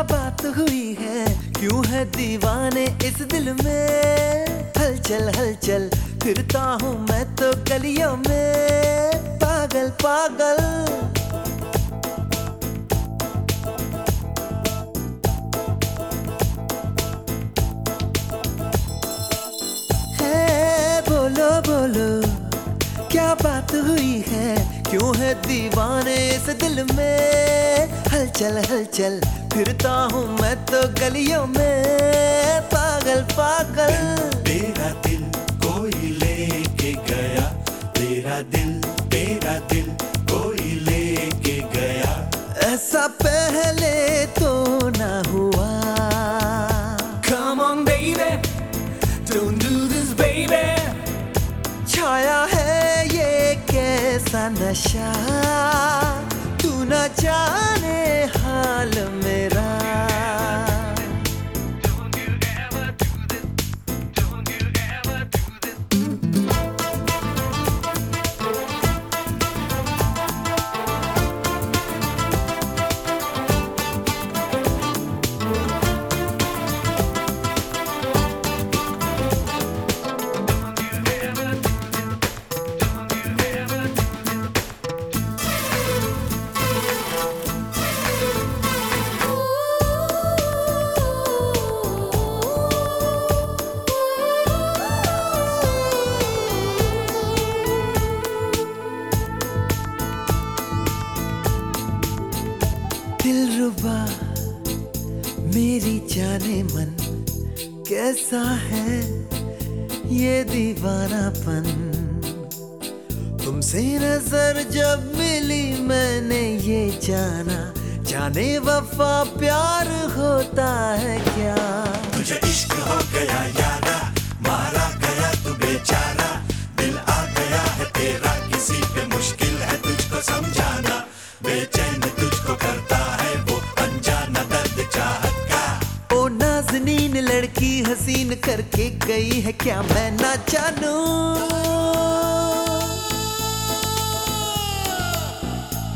हुई है? क्यों है दीवाने इस दिल में? हलचल हलचल, फिरता हूँ मैं तो गलियों में। पागल पागल। है, बोलो बोलो, क्या बात हुई है? क्यों है दीवाने इस दिल में? हलचल हलचल फिरता हूँ मैं तो गलियों में। पागल पागल। तेरा दिल कोई लेके गया। तेरा दिल तेरा दिल कोई लेके गया। ऐसा पहले तो ना हुआ। Come on baby don't do this baby छाया है ये कैसा नशा? न जाने हाल मेरा? जाने मन कैसा है ये दीवानापन। तुमसे नज़र जब मिली मैंने ये जाना, जाने वफा प्यार होता है क्या? तुझे इश्क हो गया यारा, मारा गया तू बेचारा, दिल आ गया है तेरा किसी पे मुश्किल करके गई है क्या मैं ना जानू?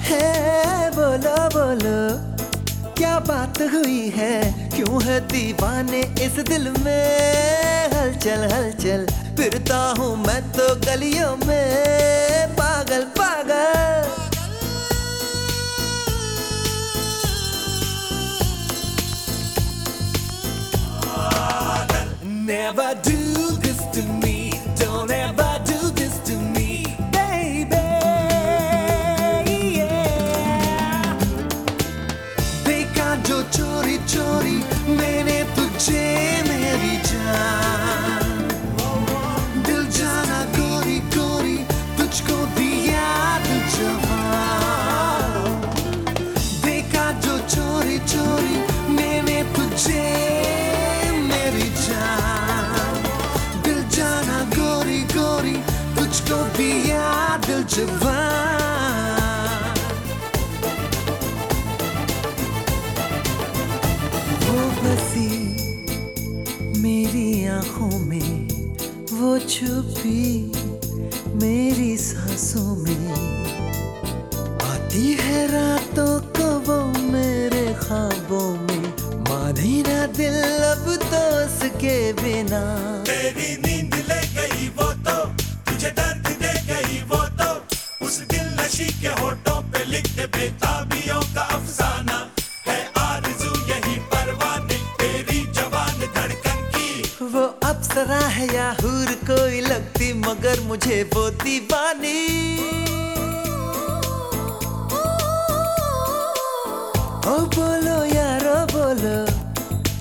है, बोलो बोलो, क्या बात हुई है? क्यों है दीवाने इस दिल में? हलचल हलचल, फिरता हूँ मैं तो गलियों में। पागल पागल। Never do दिल वो बसी मेरी आँखों में, वो छुपी मेरी सांसों में। आती है रातों को वो मेरे ख्वाबों में। ना दिल, अब तो उसके बिना। तेरी अप्सरा है या हूर कोई लगती मगर मुझे वो दीवानी। ओ बोलो यारो बोलो,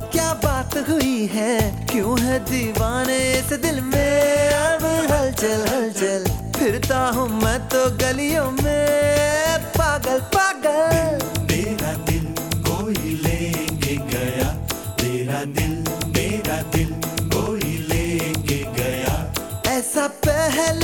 क्या बात हुई है? क्यों है दीवाने इस दिल में? अब हलचल हलचल, फिरता हूँ मैं तो गलियों में। पागल पागल। तेरा दिल कोई लेके गया तेरा दिल, मेरा दिल। पहले